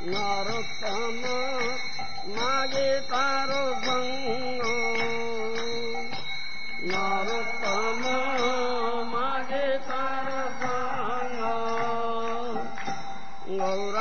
पमोग तारो दंगो नरोत्तम मागे तारो संगो नौर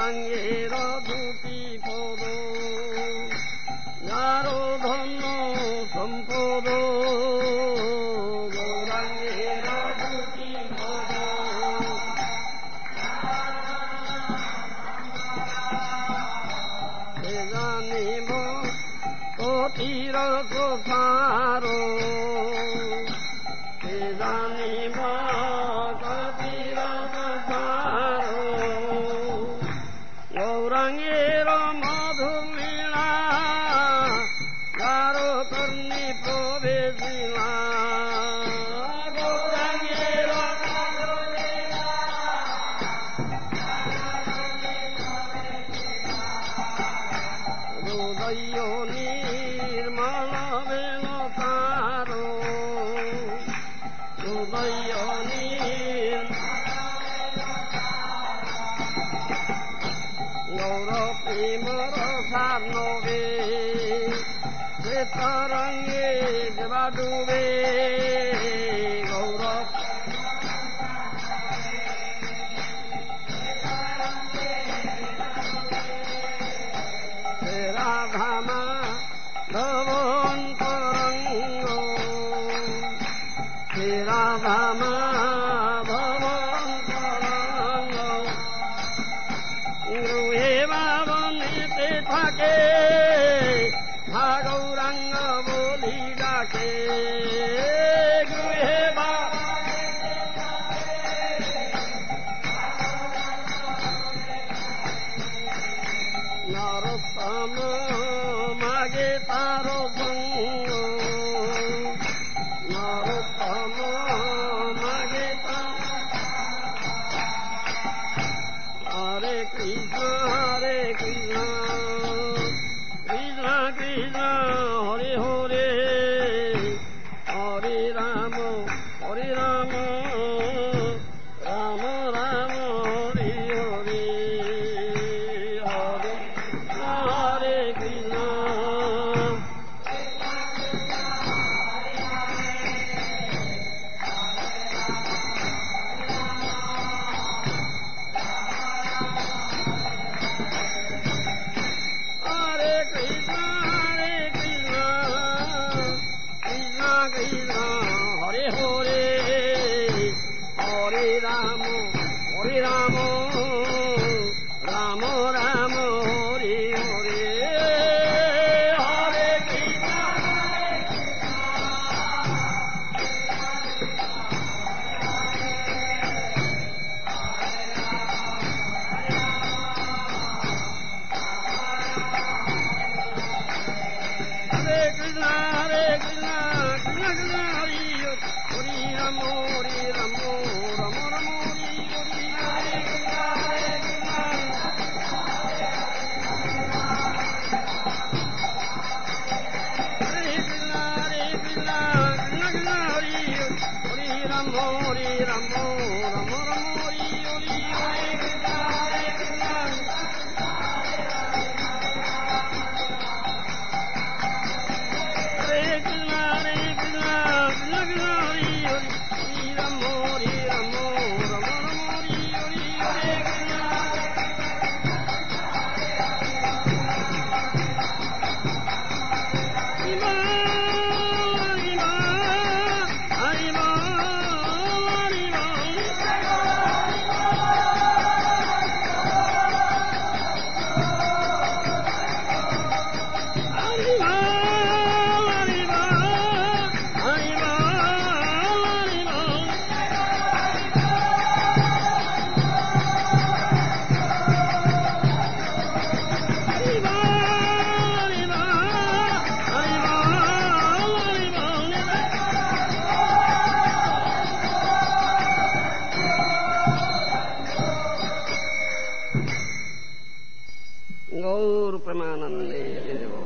गौरप्रमानन्दे देवो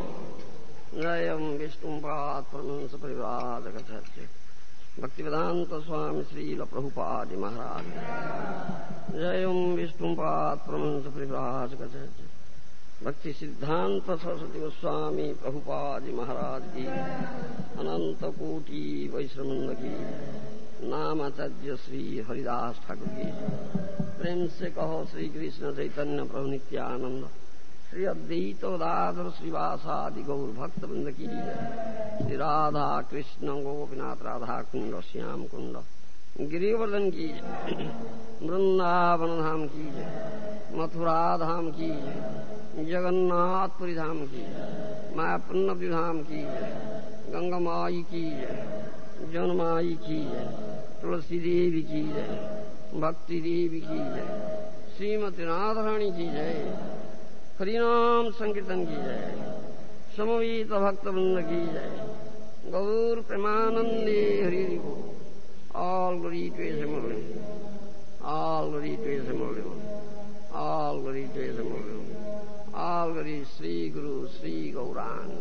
नयं विष्णुं पात्मंसपरिवादकथ भक्तिवेदांत स्वामी श्रील प्रभुपादि महाराज। जय ओम विष्णु पात्रमंस परिवराज भक्ति सिद्धांत सरस्वती गोस्वामी प्रभुपादि महाराज की अनंत कोटि वैश्रमंद की नामाचार्य श्री हरिदास ठाकुर की। प्रेम से कहो श्री कृष्ण चैतन्य प्रभु नित्यानंद। श्री अद्वैत राधर श्रीवासादि गौर भक्त की जय श्री राधा कृष्ण गोपीनाथ राधा कुंड श्याम कुंड गिरिवर्धन की जय वृंदावन धाम की जय मथुरा धाम की जय जगन्नाथपुरी धाम की जय मायापुण्य धाम की जय गंगमाई की जय जनमाई की जय तुलसी देवी की जय भक्ति देवी की जय श्रीमती राधारानी की जय हरिनाम संकीर्तन की जय। समवीत भक्तवृंद की जय। गौर प्रेमानंदे हरि को। All glory to S Murali all glory to S Murali all glory to S Murali all glory Shri गुरु, श्री गौरांग।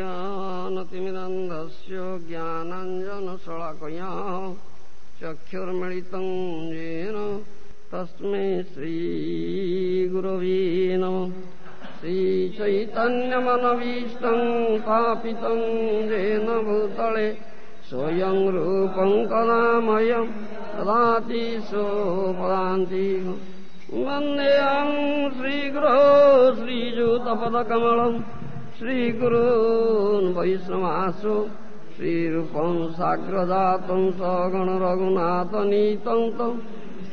अज्ञानतिमिरन्धस्य ज्ञानाञ्जनशलाकया चक्षुर्मिलितं येन तस्मै श्रीगुरवे नमः श्रीचैतन्यमनवीष्टं स्थापितं येन भूतले स्वयं रूपं कदामयं ददाति सोपदान्ति वन्देऽहं श्रीगुरो श्रीयुतपदकमलम् श्रीगुरून् वैष्णवासु श्रीरूपं साग्रजातं सगणरघुनाथनीतं तं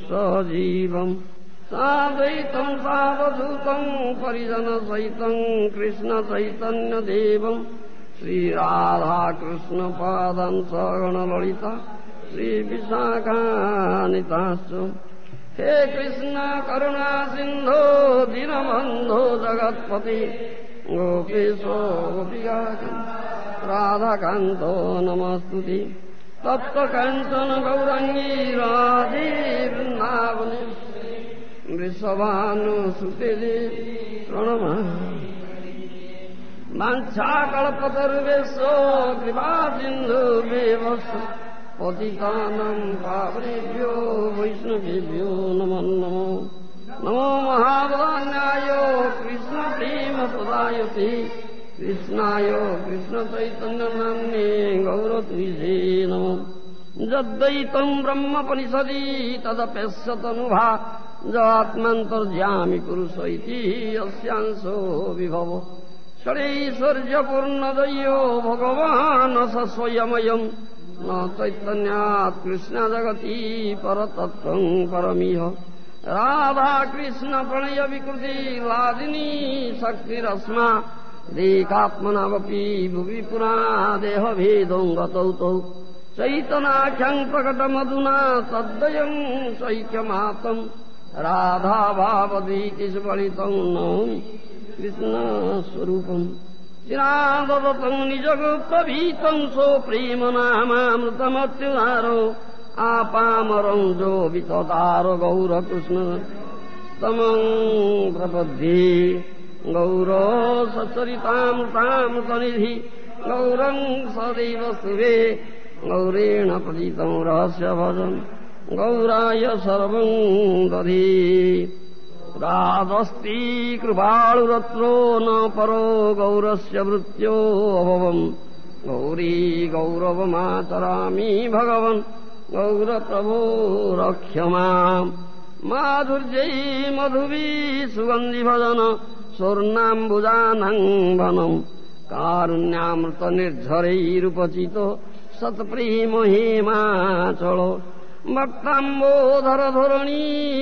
सजीवम् साद्वैतं सावधूतं परिजनसहितं कृष्णचैतन्यदेवं श्रीराधाकृष्णपादं सगणललिता श्रीविशाखानितास्तु हे कृष्ण करुणा सिन्धो दीनबन्धो जगत्पति गोपेशो गोपिका राधाकान्तो नमस्तुति तप्तकाञ्चन गौरङ्गी राधे वृन्दावने वृषभानुसुते प्रणमा वाञ्छाकल्पतरुवेशो कृपा सिन्धुर्वेवस् पतितानं पावनेभ्यो वैष्णवेभ्यो नमो नमो नमो महावदान्याय कृष्णाय कृष्णचैतन्यनाम्ने गौरतुजे नमो यद्वैतं ब्रह्मपनिषदि तदप्यस्यतनुभा। जात्मन्तर्ज्यामि पुरुष इति यस्यांशो विभव। षडैश्वर्यपूर्णदयो भगवान् स स्वयमयम्। न चैतन्यात् कृष्णजगति परतत्त्वम् परमिह राधाकृष्ण प्रणय विकृति लादिनी शक्तिरस्मा देकात्मनावपि भुवि पुरा देहभेदौ गतौ तौ। चैतनाख्यम् प्रकटमधुना तद्वयम् सैक्यमातम् राधाभावदीतिस्फलितौ नौमि कृष्णस्वरूपम्। चिरादतम् निजगुप्तभीतम् सो प्रेम नामामृतमत्युधारो आपामरं जो विततारो गौरकृष्ण। तमं प्रपद्ये गौरो सचरितामृतामृतनिधि। गौरं सदैव स्तुवे गौरेण प्रदितं रहस्य भजन् गौराय सर्वं दधि। रादस्ति कृपाळुरत्रो न परो गौरस्य मृत्यो अभवम् गौरी गौरवमाचरामि भगवन् गौरप्रभो रक्ष माम् माधुर्यै मधुवी सुगन्धिभजन स्वर्णाम्बुजानाङ्गनम् कारुण्यामृत निर्झरैरुपचित सत्प्रेम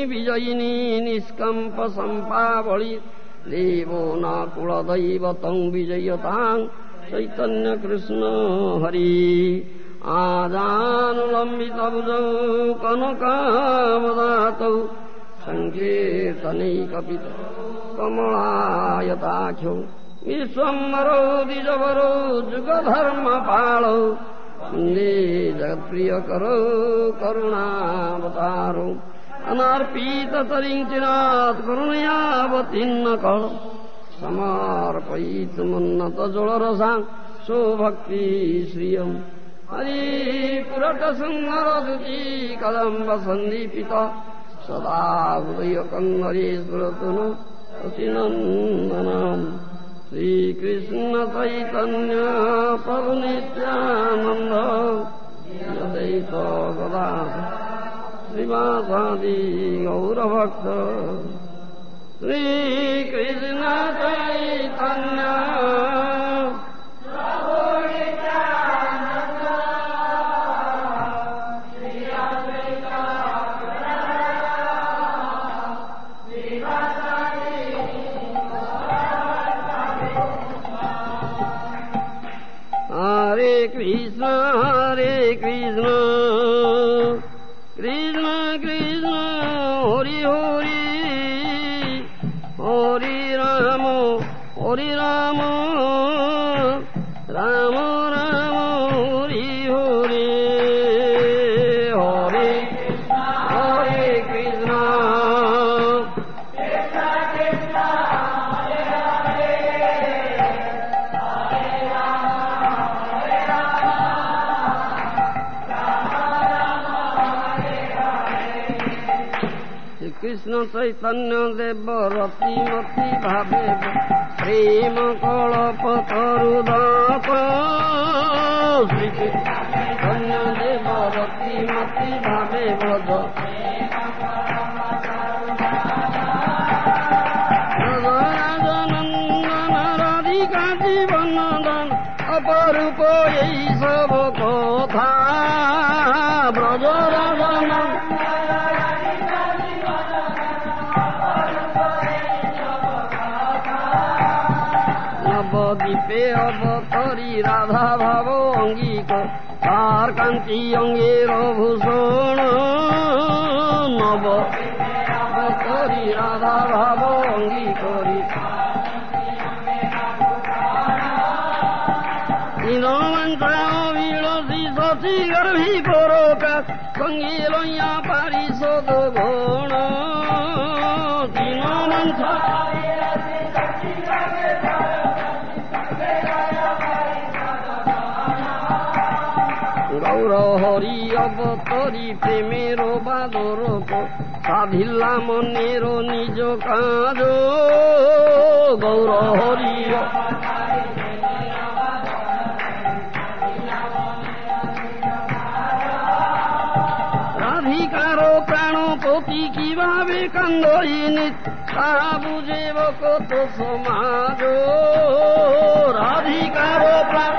विजयिनी निष्कम्प शम्पावळि देवो न कुलदैवतम् विजयताम् चैतन्यकृष्ण हरि। आजानुलम्बितभुजौ कनकावदातौ सङ्कीर्तनैकपित कमलायताख्यौ विश्वम्बरौ द्विजवरौ जुगधर्मपालौ वन्दे जगत्प्रियकरौ करुणावतारौ करुणयावतीर्न कळ समार्पयितुमुन्नतजोळरसा सोभक्ति श्रियम् हरिपुरटसंहरसती सन्दीपित सदा हृदयकङ्गरीश्वरतनु अतिनन्दनाम्। श्रीकृष्णचैतन्यापरनित्यानन्द यदैत गदा श्रीवासादि गौरभक्त श्रीकृष्णचैतन्या চৈতন্য দেৱ ৰতিমতী ভাৱে প্ৰেম কল পথৰু দৈতন্য দেৱ ৰতিমতী ভাৱে বধ জীৱন দান অপৰূপ এই চব কথা তার কান্তি অঙ্গের ভূষণ নব অবতরী রাধা ভাব অঙ্গিকরি দীনমন্ত্রা বিলসি শশী গর্ভী পরকা সঙ্গে প্রেমের বাদর সাধিলা মনের নিজ কাজ। গৌর হরি। রাধিকার প্রাণ পতি কীভাবে কান্দইনি তাহা বুঝেব কত সমাজ। রাধিকার প্রাণ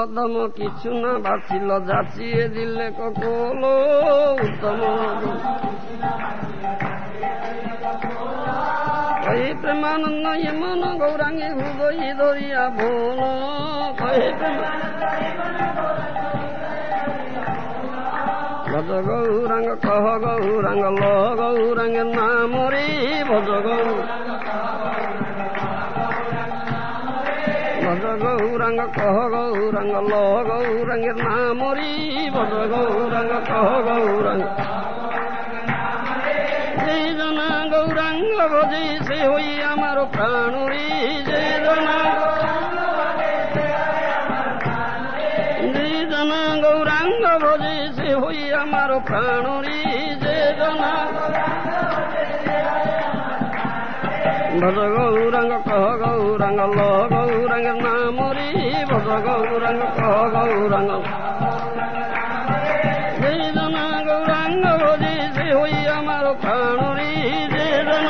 অধম কিছু না বাছিল, যাচিয়ে দিলে ককল উত্তম প্রেমানন্দ মন গৌরাঙ্গে হৃদয় ধরিয়া ভোল ভজ গৌরাঙ্গ কহ গৌরাঙ্গ, ল গৌরাঙ্গের নাম ভজ গৌ গৌরাঙ্গ কহ গৌরাঙ্গ ল গৌরাঙ্গের নাম রে ভজ গৌরাঙ্গ কহ গৌরাঙ্গ যে জনা গৌরাঙ্গ ভজে সে হই আমার প্রাণ রে যে জনা গৌরাঙ্গ ভজে সে হই আমার প্রাণ রে যে জনা ভজ গৌরাঙ্গ কহ গৌরাঙ্গ ল গৌরাঙ্গের নাম గౌరంగ ఓ గౌరంగ జయదన గౌరంగ ఓజీ శ్రీ హుయ్య అమర ప్రాణురీ జయదన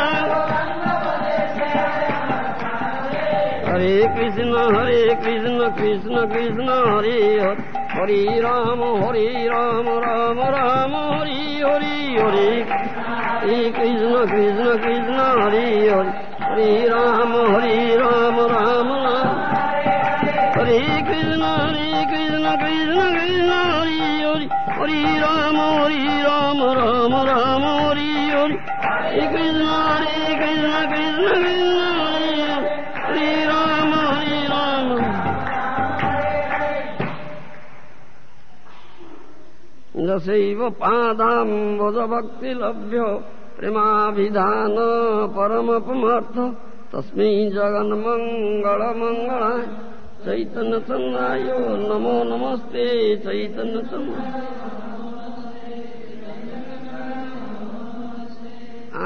హరే కృష్ణ హరే కృష్ణ కృష్ణ కృష్ణ హరే హరే హరి రామ హరి రామ రామ यसैव पादाम्बुजभक्तिलभ्य प्रेमाभिधान परमपमर्थ तस्मै जगन्मङ्गलमङ्गलाय चैतन्यचन्द्राय नमो नमस्ते चैतन्य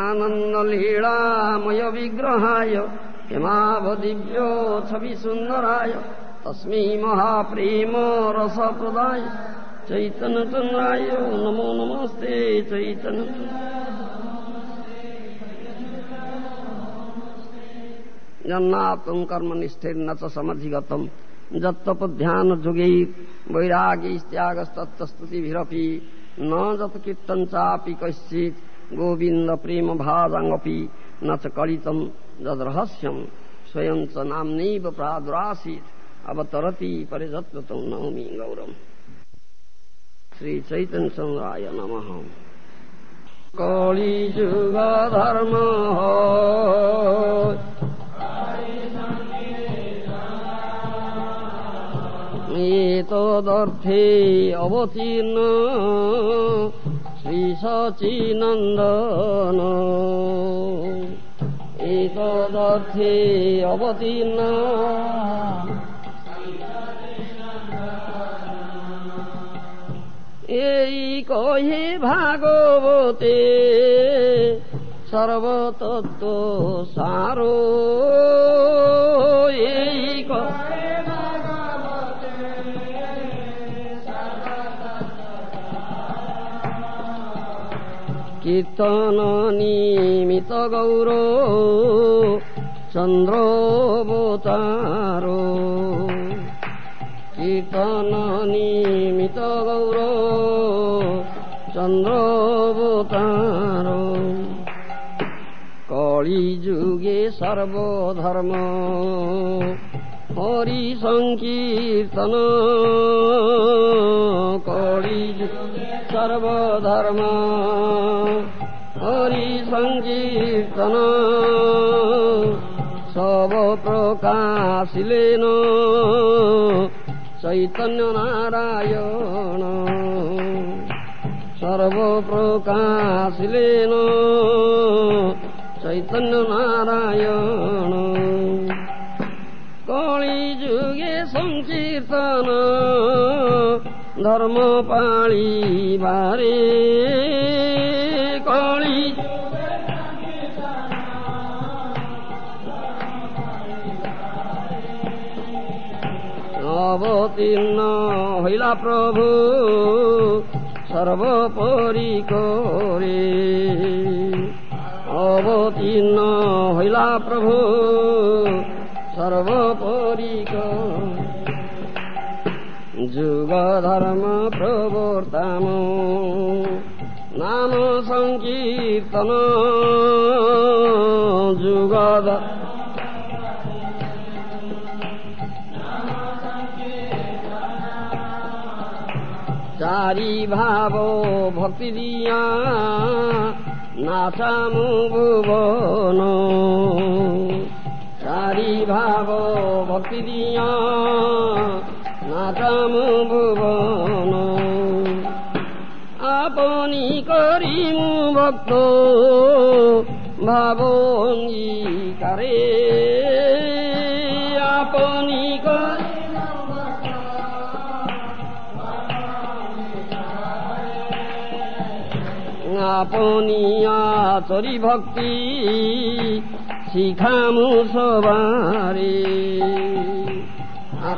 आनन्दलीलामय विग्रहाय हिमावदिव्यो सुन्दराय तस्मै महाप्रेम रसप्रदाय चैतनचनाय नमो नमस्ते चैतन जन्नातु कर्मनिष्ठेर्न च समधिगतम् जत्तपध्यानजुगै वैरागीत्यागस्तत्रस्तुतिभिरपि न जत्कीर्तञ्चापि कश्चित्। गोविन्द प्रेम भाजाङपि न च कलितम जद्रहस्यम स्वयं च नाम्नैव प्रादुरासीत्, अवतरति परिजत्वतं नौमि गौरम। श्री चैतन्य चन्द्राय नमः। कलिजुग धर्म एतदर्थे अवतीर्ण। শ্রী সচিনন্দন এতদর্থে অবতীর্ণ এই কহে ভাগবতে সর্বতত্ত্ব সার এই কহে কীর্তন নিমিত গৌর চন্দ্রবতার কীর্তন নিমিত গৌর চন্দ্রবতার কলি যুগে সর্বধর্ম হরি সংকীর্তন কলি যুগে সর্বধর্ম হরি সংকীর্তন সব প্রকাশিলেন চৈতন্য নারায়ণ সর্বপ্রকাশিলেন চৈতন্য নারায়ণ কলি যুগে সংকীর্তন ଧର୍ମ ପାଳିବାରେ କଳି। ଅବତୀର୍ଣ୍ଣ ହୋଇଲା ପ୍ରଭୁ ସର୍ବପରି କରେ। ଅବତୀର୍ଣ୍ଣ ହୋଇଲା ପ୍ରଭୁ ধর্ম প্রবর্তাম নাম সংকীর্তন যুগ চারি ভাব ভক্তি দিয়া নাচামু ভুবন চারি ভাব ভক্তি দিয়া নাচামু ভুবন। আপনি করিমু ভক্ত ভাব অঙ্গীকারে আপনি আপনি আচরি ভক্তি শিখামু সবারে।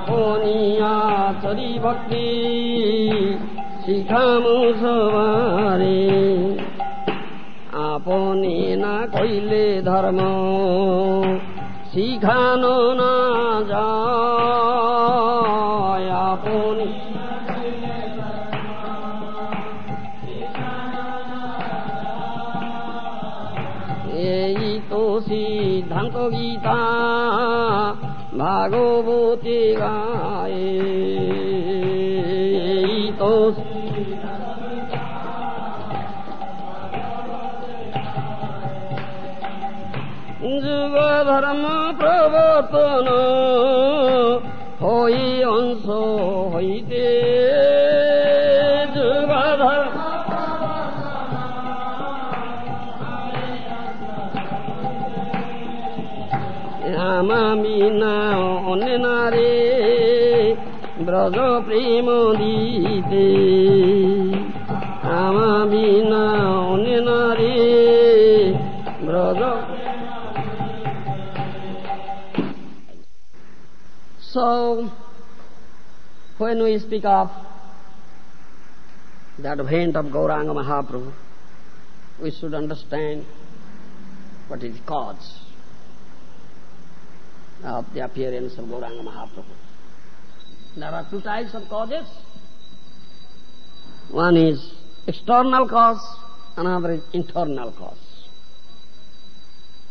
আচরি ভক্তি শিখামু সবারে। আপনি না কইলে ধর্ম শিখানো না যায়। ভাগবতী গায়ে তো যুগ ধর্ম প্রবর্তন ব্রজ প্রেম দিতে আমামি না অনে নারে Braj So, when we speak of the advent of Gauranga Mahaprabhu, we should understand what is the cause of the appearance of Gauranga Mahaprabhu. There are two types of causes. One is external cause, another is internal cause.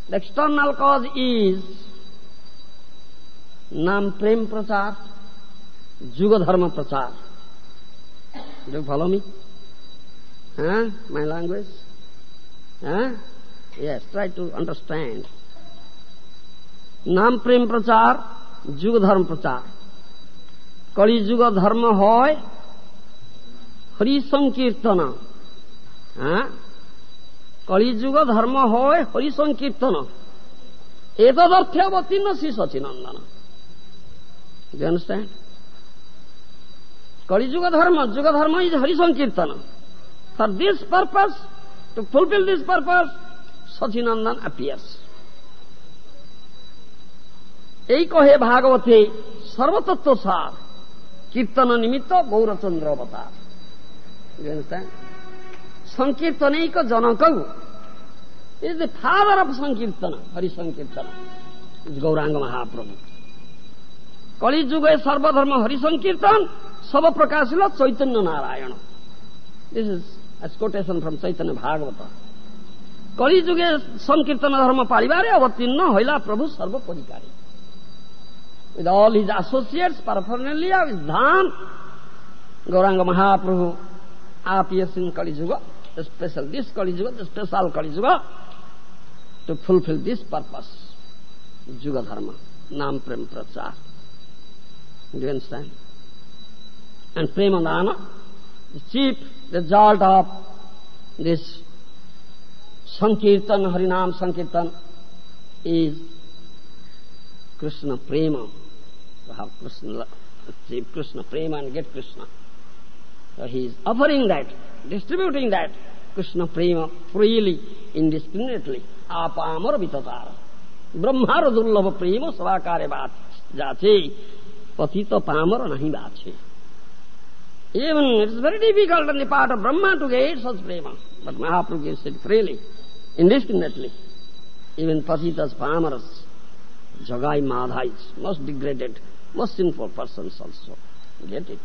The external cause is Nam Prem Prachar, Juga Dharma Prachar. Do you follow me? Huh? My language? Huh? Yes, try to understand. Nam Prem Prachar, Juga Dharma Prachar. কলিযুগ ধর্ম হয় হরি সংকীর্তন হ্যাঁ? কলিযুগ ধর্ম হয় হরি সংকীর্তন এতদর্থে অবতীর্ণ Shri Sachinandan. You understand কলিযুগ ধর্ম, যুগ dharma is Hari sankirtan for this purpose to fulfil this purpose Sachinandan appears এই কহে ভাগবতে সর্বতত্ত্ব সার। কীর্তন নিমিত্ত গৌরচন্দ্র অবতার সংকীর্তনৈক জনক ইজ দ ফাদার অফ সংকীর্তন হরি সংকীর্তন ইজ গৌরাঙ্গ মহাপ্রভু কলিযুগে সর্বধর্ম হরি সংকীর্তন সব প্রকাশিল Chaitanya Narayan this is quotation from Chaitanya Bhagavat কলিযুগে সংকীর্তন ধর্ম পাড়িবারে অবতীর্ণ হইলা প্রভু সর্বপরিকারী With all his associates, paraphernalia, with dham, Gauranga Mahaprabhu appears in Kali Yuga, the special, this Kali Yuga, the special Kali Yuga, to fulfill this purpose, Yuga Dharma, Nam Prem Prachar. Do you understand? And Premadana, the chief result of this Sankirtan, Harinam Sankirtan, is Krishna Prema. To have Krishna, achieve Krishna Prema and get Krishna. So he is offering that, distributing that Krishna Prema freely, indiscriminately. Apamar vitatara. ब्रह्मार दुर्लभ प्रेम सभाकार्य बात जाचे पतित Palmer नहीं बात Even it is very difficult on the part of Brahma to get such prema, but Mahaprabhu gives it freely, indiscriminately. Even patitas, pamaras, jagai, madhais, most degraded, most sinful persons also get it.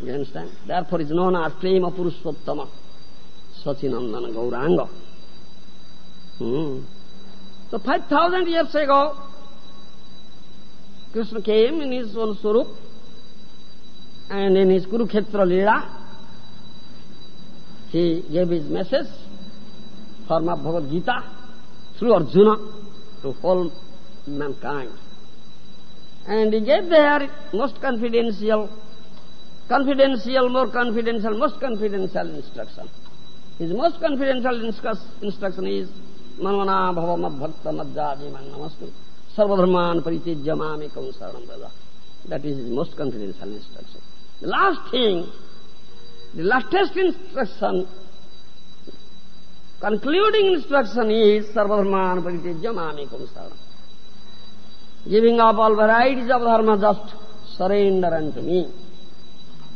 You understand? Therefore is known as prema purushottama, Sachinandana Gauranga. Hmm. So 5,000 years ago, Krishna came in his own swarup, and in his Kurukshetra Leela, he gave his message, form of Bhagavad Gita, through Arjuna to whole mankind. And he gave there most confidential, confidential, more confidential, most confidential instruction. His most confidential instruction is Manvana bhava mad bhakta madjaji man namastu sarvadharman paritijya mame kaun saranam. That is his most confidential instruction. The last thing, the latest instruction, concluding instruction is sarvadharman paritijya mame kaun saranam. Giving up all varieties of dharma, just surrender unto me.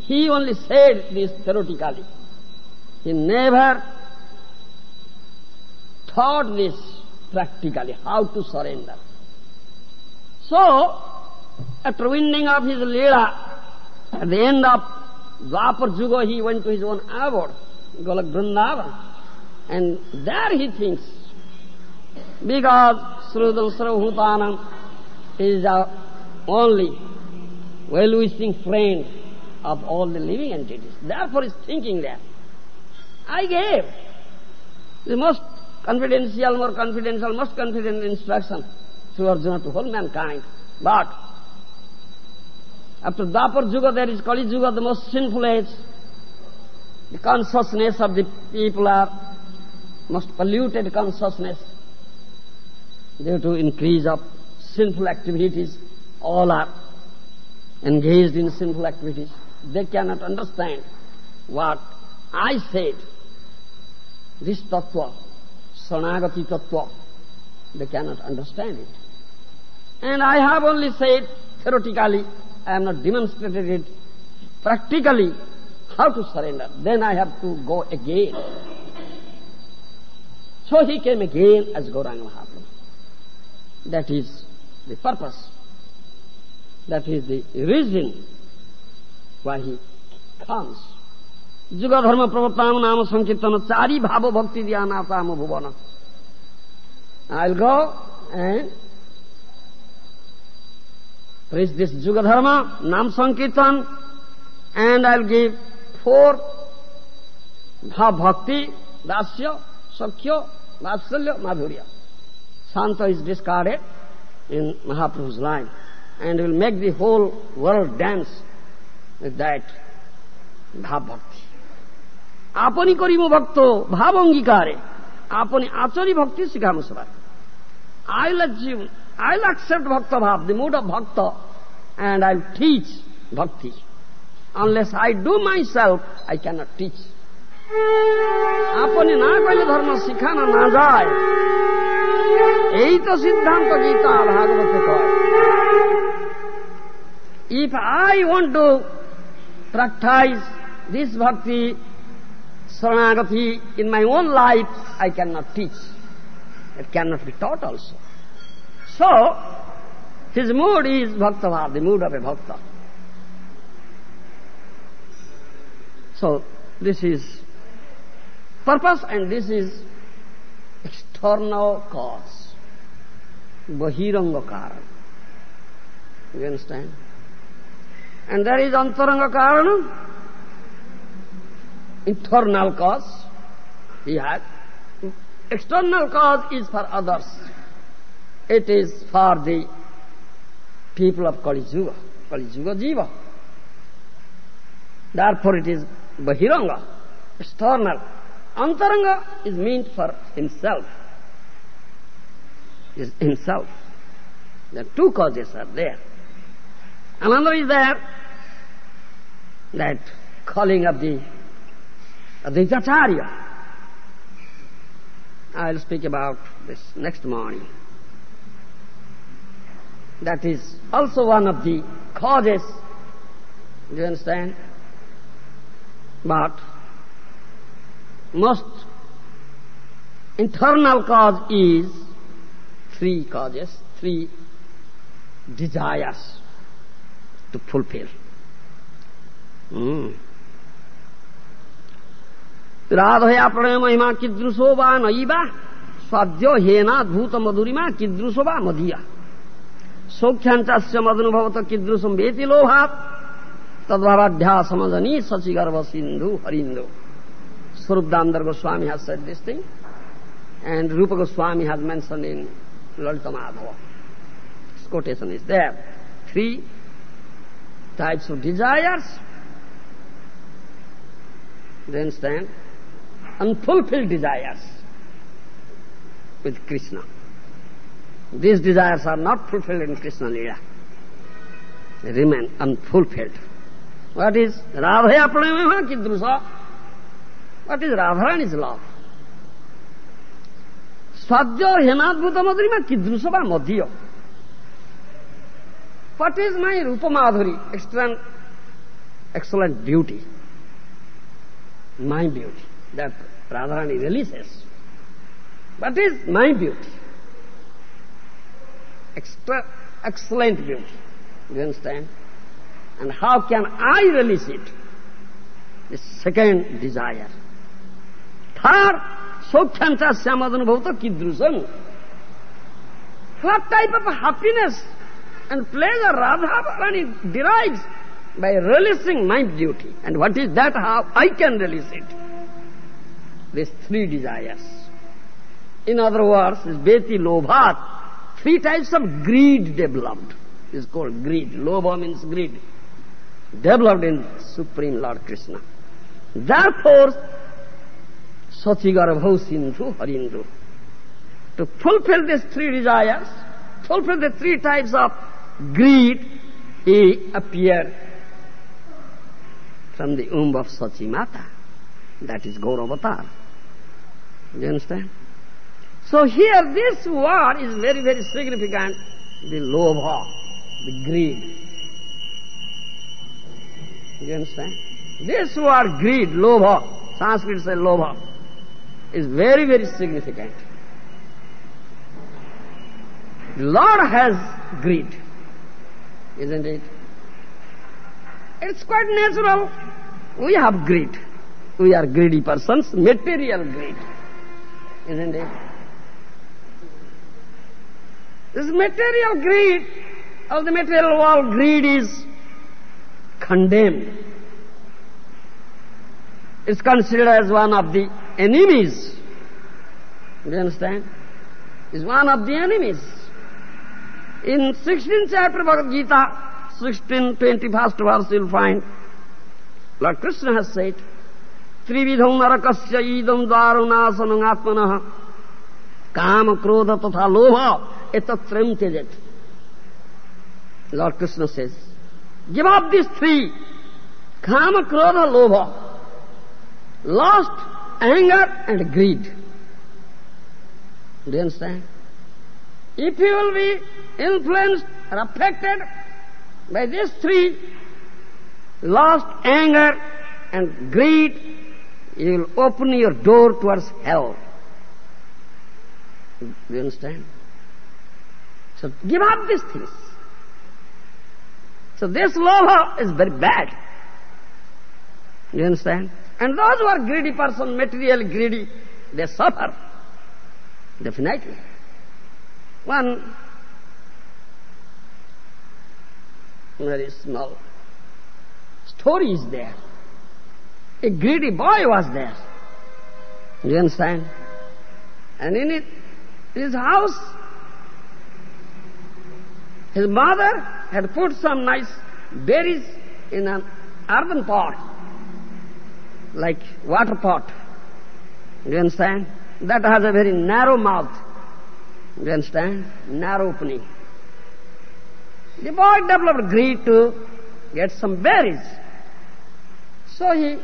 He only said this theoretically. He never thought this practically, how to surrender. So, after winding up his Leela, at the end of Dwapar Yuga, he went to his own abode, Golak Vrindavan. And there he thinks, because Srudal Sarvabhutanam is the only well-wishing friend of all the living entities. Therefore he's thinking that. I gave the most confidential, more confidential, most confident instruction to Arjuna to whole mankind. But after Dwapar Yuga there is Kali Yuga, the most sinful age. The consciousness of the people are most polluted consciousness due to increase of sinful activities. All are engaged in sinful activities. They cannot understand what I said. This tattva, saranagati tattva, they cannot understand it. And I have only said theoretically, I have not demonstrated it practically how to surrender. Then I have to go again. So he came again as Gauranga Mahaprabhu. That is the purpose. That is the reason why he comes. Juga dharma pravatam nama sankirtana chari bhava bhakti dhyanatam bhuvana. I'll go and preach this Juga dharma, nam sankirtan, and I'll give four bhava bhakti, dasya, sakya, vatsalya, madhurya. Santa is discarded. in Mahaprabhu's line and will make the whole world dance with that bhav bhakti. আপনি করিম ভক্ত ভাব অঙ্গীকারে আপনি আচরি ভক্তি শিখাম সবাই I will give I will accept bhakta bhava the mood of bhakta and I teach bhakti unless I do myself I cannot teach আপনি না কইলে ধর্ম শিখানো না যায় এই তো সিদ্ধান্ত গীতা ভাগবতে কয় If I want to practice this bhakti, saranagati in my own life, I cannot teach. It cannot be taught also. So, his mood is bhakta the mood of a bhakta. So, this is purpose and this is external cause. Bahiranga karan. You understand? And there is antaranga karana, internal cause. He has. External cause is for others. It is for the people of Kali Yuga, Kali Yuga Jiva. Therefore it is Bahiranga, external. Antaranga is meant for himself. Is himself. The two causes are there. Another is there, that calling of the Advaitacharya. I'll speak about this next morning. That is also one of the causes, do you understand? But most internal cause is three causes, three desires to fulfill. Hmm. राधया Pranay महिमा कीदृशो वा नईबा स्वाद्य हेनाद्भूत मधुरिमा कीदृशो वा मधिया सौख्यांचास्य मदनुभवत कीदृशम वेति लोभात तद्भावाध्यासमजनी सचिगर्भ Sindhu हरिंदु Swarup Damodar Goswami has said this thing, and Rupa Goswami has mentioned in Lalita Madhava. This quotation is there. Three types of desires. You understand? Unfulfilled desires with Krishna. These desires are not fulfilled in Krishna Lila. They remain unfulfilled. What is Radhaya Pranamaha Kidrusa? What is Radharani's love? Sadhya Henadbhuta Madhurima Kidrusava Madhya. What is my Rupa Madhuri? Excellent, excellent beauty. My beauty. That Radharani releases. What is my beauty? extra, excellent beauty. Do you understand? And how can I release it? The second desire. Third, Sokhyancha Syamadhanubhavata Kidrusam. What type of happiness and pleasure Radha derives by releasing my beauty. And what is that? How I can release it? These three desires. In other words, Beti Lobhat. Three types of greed developed. Is called greed. Lobha means greed. Developed in Supreme Lord Krishna. Therefore, Sachigarbhau Sindhu Harindu. To fulfill these three desires, fulfill the three types of greed, he appeared from the womb of Sachi Mata. That is Gauravatar. Do you understand? So here this word is very, very significant. The lobha, the greed. Do you understand? This word greed, lobha, Sanskrit says lobha, is very, very significant. The Lord has greed, isn't it? It's quite natural. We have greed. We are greedy persons, material greed. Isn't it? This material greed of the material world, greed is condemned. It's considered as one of the enemies. Do you understand? It's one of the enemies. In 16th chapter of Bhagavad Gita, 16, 21st verse you'll find, Lord Krishna has said, त्रिविधौ नरकस्य ईदं दारुणासनं आत्मनः काम क्रोध तथा लोभ एतत्रयं त्यजेत Lord Krishna says, give up these three, kama, krodha, lobha, lust, anger and greed. Do you understand? If you will be influenced or affected by these three, lust, anger and greed, you will open your door towards hell. Do you understand? So give up these things. So this lobha is very bad. Do you understand? And those who are greedy person, material greedy, they suffer. Definitely. One very small story is there. A greedy boy was there. Do You understand? And in it, his house, his mother had put some nice berries in an earthen pot, like water pot. You understand? That has a very narrow mouth. You understand? Narrow opening. The boy developed greed to get some berries. So he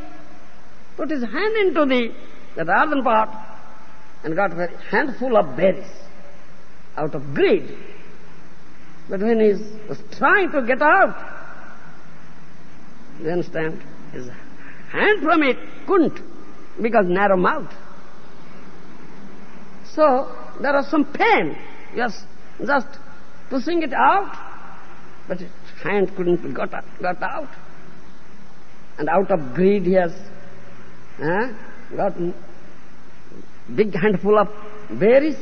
put his hand into the that earthen pot and got a handful of berries out of greed. But when he was trying to get out, you understand, his hand from it couldn't because narrow mouth. So there was some pain. Yes, just pushing it out, but his hand couldn't be got, got out. And out of greed he has eh, got big handful of berries.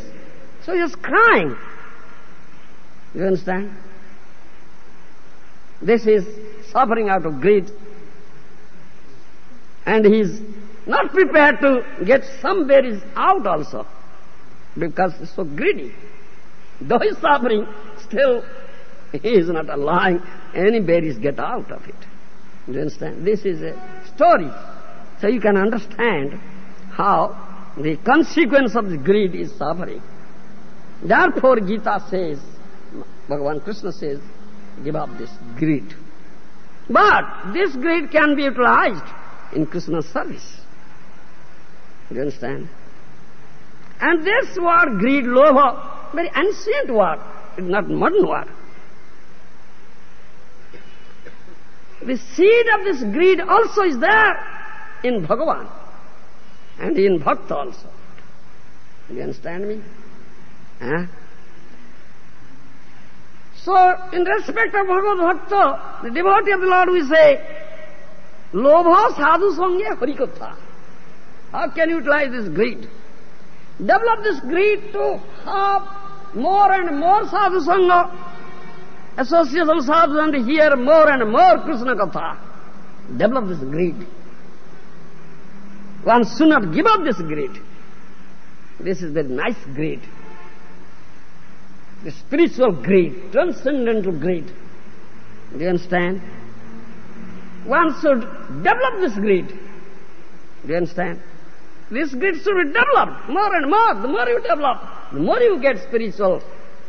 So he was crying. You understand? This is suffering out of greed. And he is not prepared to get some berries out also because he's so greedy. Though he's suffering, still he is not allowing any berries get out of it. You understand? This is a story. So you can understand how the consequence of the greed is suffering. Therefore Gita says, Bhagavan Krishna says, give up this greed. But this greed can be utilized in Krishna's service. Do You understand? And this word, greed, lobha, very ancient word. It's not modern word. The seed of this greed also is there in Bhagavan and in Bhakta also. Do You understand me? Huh? So, in respect of Bhagavad Bhakta, the devotee of the Lord, we say, लोभ साधु संगे हरी कथा how can utilize this greed develop this greed to have more and more sadhu sang. Association sadhu and hear more and more Krishna katha develop this greed one should not give up this greed this is very nice greed the spiritual greed transcendental greed do understand One should develop this greed. Do you understand? This greed should be developed more and more. The more you develop, the more you get spiritual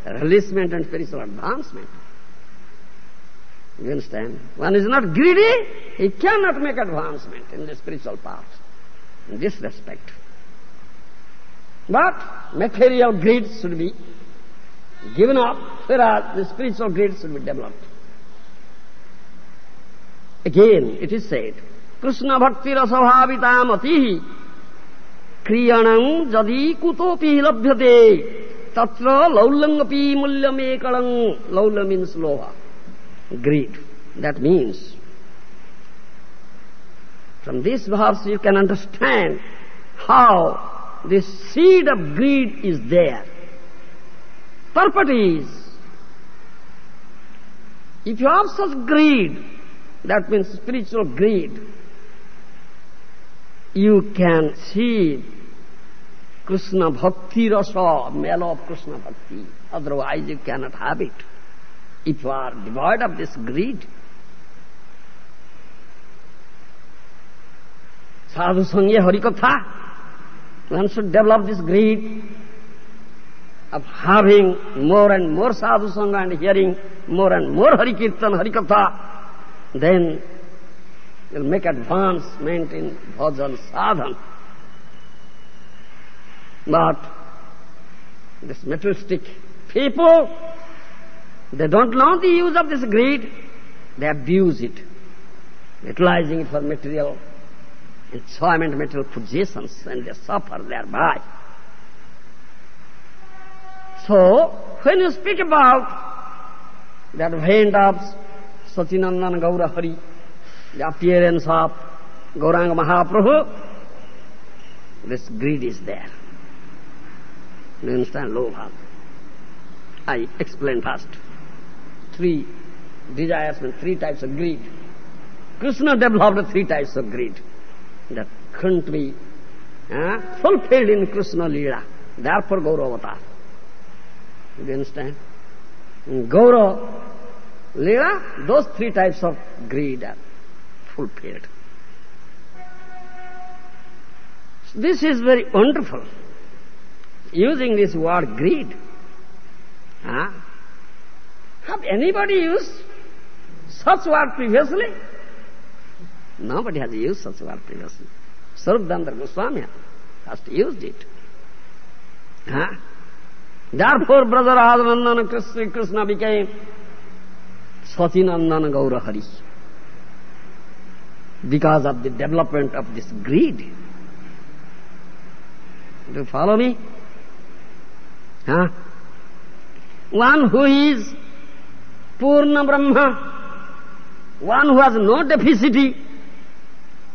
releasement and spiritual advancement. Do You understand? One is not greedy, he cannot make advancement in the spiritual path. In this respect. But material greed should be given up, whereas the spiritual greed should be developed. Again, it is said, Krishna bhakti rasabhavita matihi kriyanam jadi kutopi labhyate tatra laulangapi mulyamekalang laula means lobha. Greed. That means, from this verse you can understand how this seed of greed is there. Purport is, if you have such greed, that means spiritual greed, you can see Krishna Bhakti Rasa, mellow of Krishna Bhakti. Otherwise you cannot have it. If you are devoid of this greed, sadhu sangye harikatha, one should develop this greed of having more and more sadhu sangha and hearing more and more harikirtan, harikatha, then you'll make advancement in bhajan sadhan. But this materialistic people, they don't know the use of this greed, they abuse it, utilizing it for material enjoyment, material possessions, and they suffer thereby. So, when you speak about that vein of The appearance of Gauranga Mahaprabhu, this greed is there. Do you understand? Lobha. I explain first. Three desires and three types of greed. Krishna developed three types of greed that couldn't be uh, fulfilled in Krishna Leela. Therefore Gaura Avatar. Do you understand? In Leela, those three types of greed are fulfilled. This is very wonderful. Using this word greed. Huh? Have anybody used such word previously? Nobody has used such word previously. Sarvdandra Goswami has used it. Huh? Therefore, Brother Krishna, Krishna became Sachinandana Gaura Hari. Because of the development of this greed. Do you follow me? Huh? One who is Purna Brahma, one who has no deficit,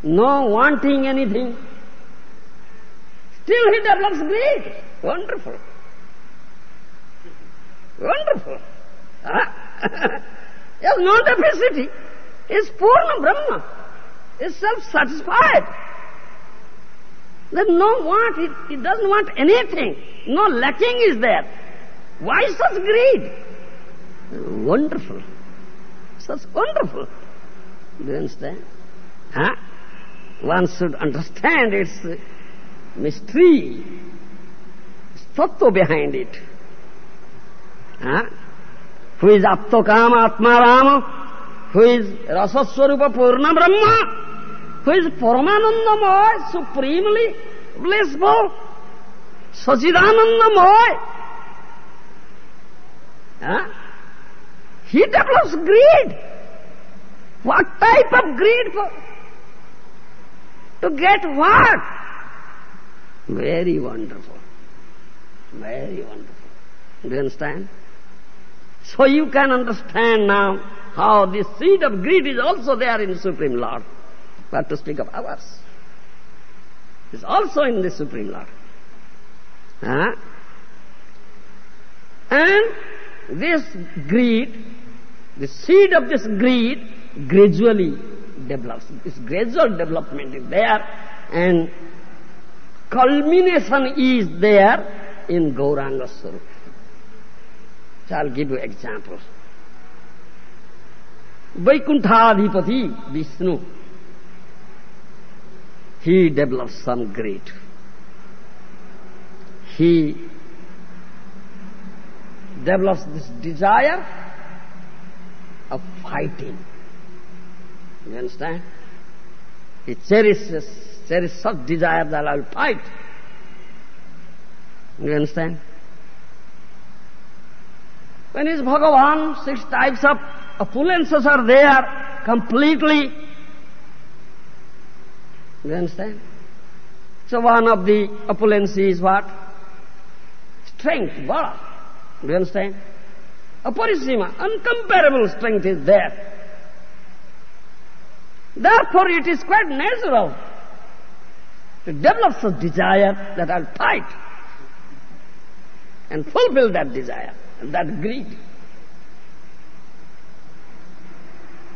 no wanting anything, still he develops greed. Wonderful. Wonderful. Huh? Ah. he has no deficit. He is Purna Brahma. He is self-satisfied. There's no want, he, he doesn't want anything. No lacking is there. Why such greed? Wonderful. Such wonderful. Do you understand? Huh? One should understand its uh, mystery, its tattva behind it. Huh? Who is Rasaswarupa Purna Brahma? who is Paramanandamoy, supremely blissful, Sachidanandamoy. Huh? He develops greed. What type of greed for? To get what? Very wonderful. Very wonderful. Do you understand? So you can understand now how the seed of greed is also there in the Supreme Lord. But to speak of ours, is also in the Supreme Lord. Huh? And this greed, the seed of this greed gradually develops. This gradual development is there and culmination is there in Gauranga Swarup. So I'll give you examples. Vaikunthaadhipati, Vishnu, he develops some greed. He develops this desire of fighting. You understand? He cherishes, cherishes such desire that I'll fight. You understand? When is Bhagavan, six types of opulences are there completely. You understand? So one of the opulences is what? Strength, bala. Do you understand? Aparisima, uncomparable strength is there. Therefore it is quite natural to develop such desire that I'll fight and fulfill that desire that greed.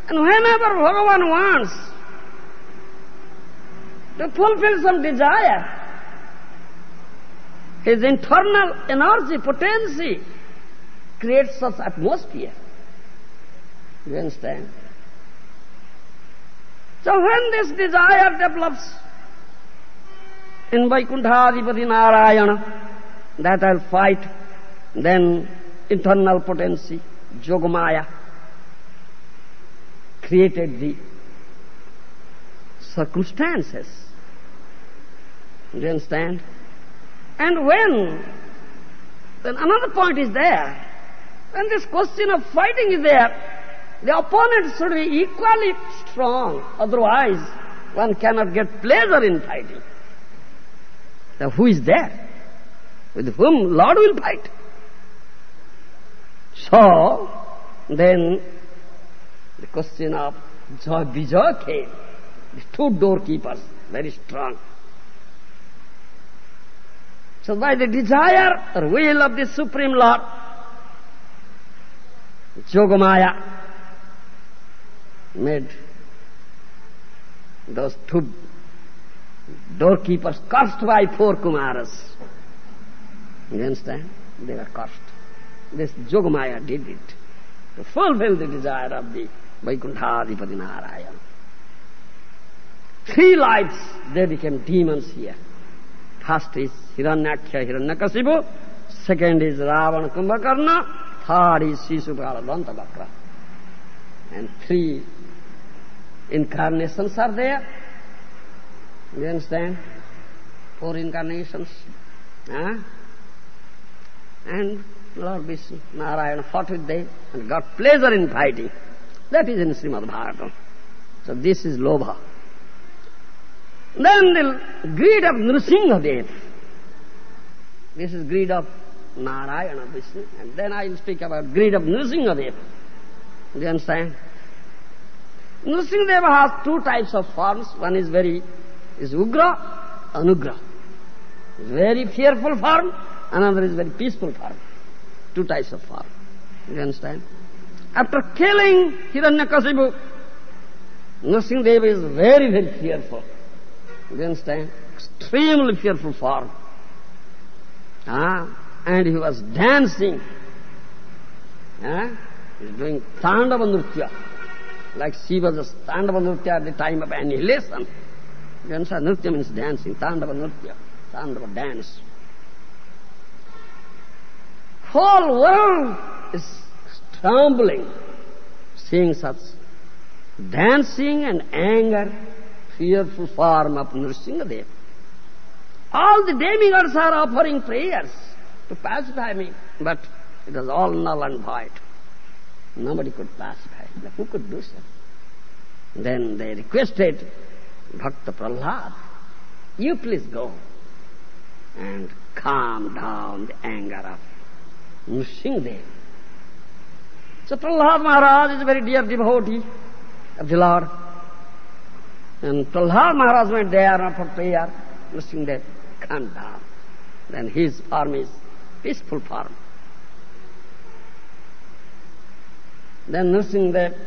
And whenever Bhagavan wants to fulfill some desire, his internal energy, potency, creates such atmosphere. You understand? So when this desire develops in Vaikuntha Narayana, that I'll fight, then internal potency, Jogamaya, created the circumstances. Do you understand? And when, then another point is there, when this question of fighting is there, the opponent should be equally strong, otherwise one cannot get pleasure in fighting. Now who is there? With whom Lord will fight? So, then the question of Joy Vijay came. Two doorkeepers, very strong. So by the desire or will of the Supreme Lord, Jogamaya made those two doorkeepers cursed by four Kumaras. You understand? They were cursed. This Jogamaya did it to fulfill the desire of the Vaikuntha-adhipati Narayana. Three lives, they became demons here. First is Hiranyaksha Hiranyakasipu, second is Ravana Kumbhakarna, third is Sisupala Dantavakra. And three incarnations are there. You understand? Four incarnations. Huh? And Lord Vishnu, Narayana fought with them and got pleasure in fighting. That is in Srimad Bhagavatam. So this is Lobha. Then the greed of Nrsimhadev. This is greed of Narayana Vishnu. And then I will speak about greed of Nrsimhadev. Do you understand? Nrsimhadeva has two types of forms. One is very, is Ugra, Anugra. Very fearful form, another is very peaceful form. Two types of form. You understand? After killing Hiranyakasipu, Nrsimhadeva is very, very fearful. You understand? Extremely fearful form. Ah, and he was dancing. Ah, he he's doing Tandava like Shiva just Tandava Nritya at the time of annihilation. You understand? Nritya means dancing, Tandava Nritya, Tandava dance. Whole world is trembling, seeing such dancing and anger, fearful form of Nrsimhadev. All the demigods are offering prayers to pacify me, but it was all null and void. Nobody could pacify. Me. Who could do so? Then they requested Bhakta Prahlad, you please go and calm down the anger of Nrsimhadev. So Prahlad Maharaj is a very dear devotee of the Lord. And Prahlad Maharaj went there for prayer, Nrsimhadev calmed down. Then his form is peaceful form. Then Nrsimhadev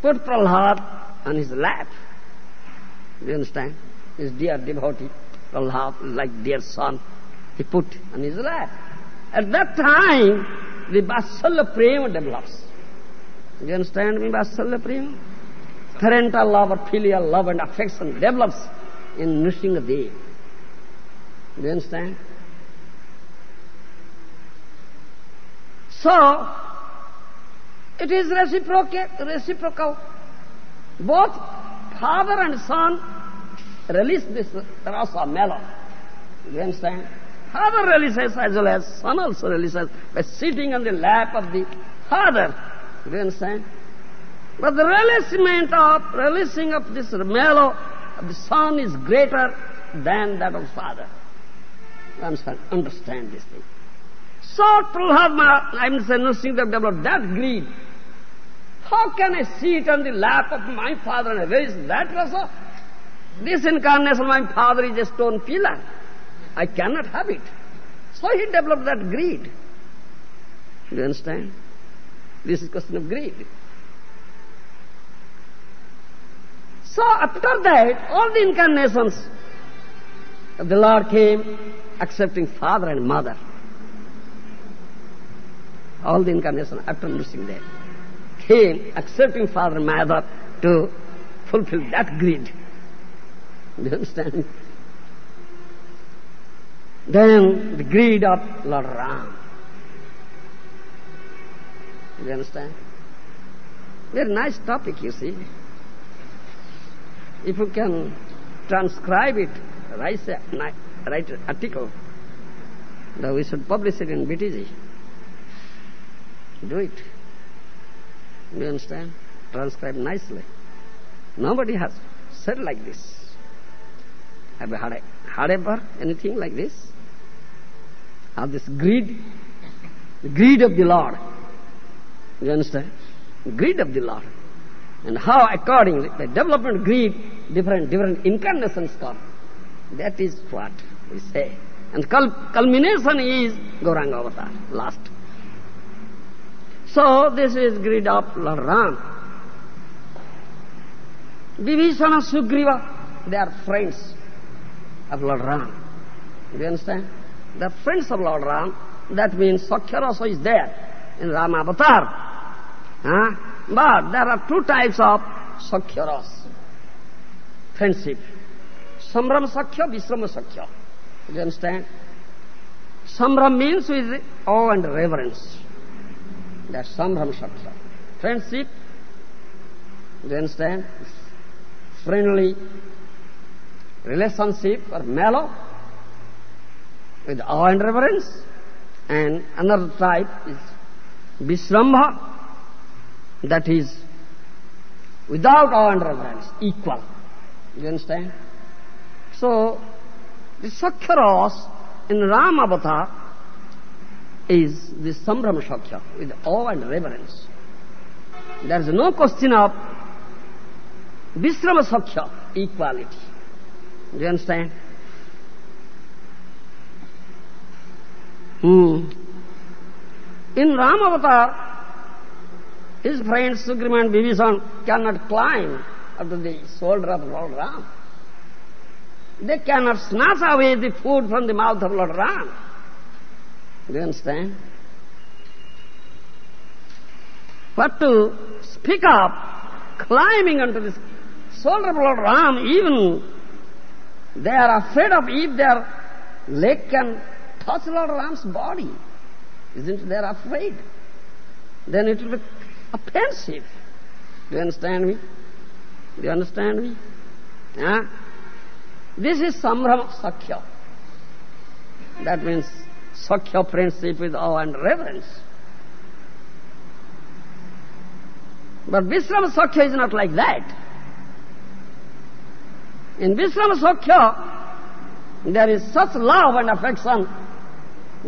put Prahlad on his lap. Do you understand? His dear devotee, Prahlad, like dear son, he put on his lap. At that time, the Vatsalya Prema develops. Do you understand me, Vatsalya Prema? Parental love or filial love and affection develops in Nrsimhadev. Do you understand? So, it is reciprocal. reciprocal. Both father and son release this rasa mellow. You understand? Father releases as well as son also releases by sitting on the lap of the father. Do You understand? But the releasement of, releasing of this mellow of the son is greater than that of father. Understand? Understand this thing. So Prahlad I'm saying nothing that developed that greed. How can I sit on the lap of my father and where is that rasa? This incarnation, of my father is a stone pillar. I cannot have it. So he developed that greed. Do you understand? This is question of greed. So after that, all the incarnations of the Lord came accepting father and mother. All the incarnations after Nrsimhadev came accepting father and mother to fulfill that greed. Do you understand? Then the greed of Lord Ram. You understand? Very nice topic, you see. If you can transcribe it, write, write article, then we should publish it in BTG. Do it. Do you understand? Transcribe nicely. Nobody has said like this. Have you heard, heard ever anything like this? Of this greed, the greed of the Lord. You understand? Greed of the Lord. And how accordingly, the development greed, different, different incarnations come. That is what we say. And culmination is Gauranga Avatar, last. So this is greed of Lord Ram. Vibhishana Sugriva, they are friends of Lord Ram. Do you understand? The friends of Lord Ram, that means Sakhya Rasa is there in Rama Avatar. Huh? But there are two types of Sakhya friendship. Sambram Sakhya, Visrambha Sakhya. Do you understand? Sambram means with awe and reverence. That's Sambram Sakhya. Friendship, do you understand? Friendly relationship or mellow with awe and reverence. And another type is Visrambha, that is without awe and reverence, equal. You understand? So, the Sakhya in Ram is the Sambram Sakhya with awe and reverence. There is no question of Visrambha Sakhya, equality. Do you understand? Hmm. In Ram Avatar, his friends Sugriva and cannot climb up the shoulder of Lord Ram. They cannot snatch away the food from the mouth of Lord Ram. Do you understand? But to speak up, climbing onto the shoulder of Lord Ram, even they are afraid of if their leg can touch Lord Ram's body. Isn't they afraid? Then it will be offensive. Do you understand me? Do you understand me? Huh? This is Sambhrama Sakhya. That means Sakhya friendship with awe and reverence. But Visrambha Sakhya is not like that. In Visrambha Sakhya, there is such love and affection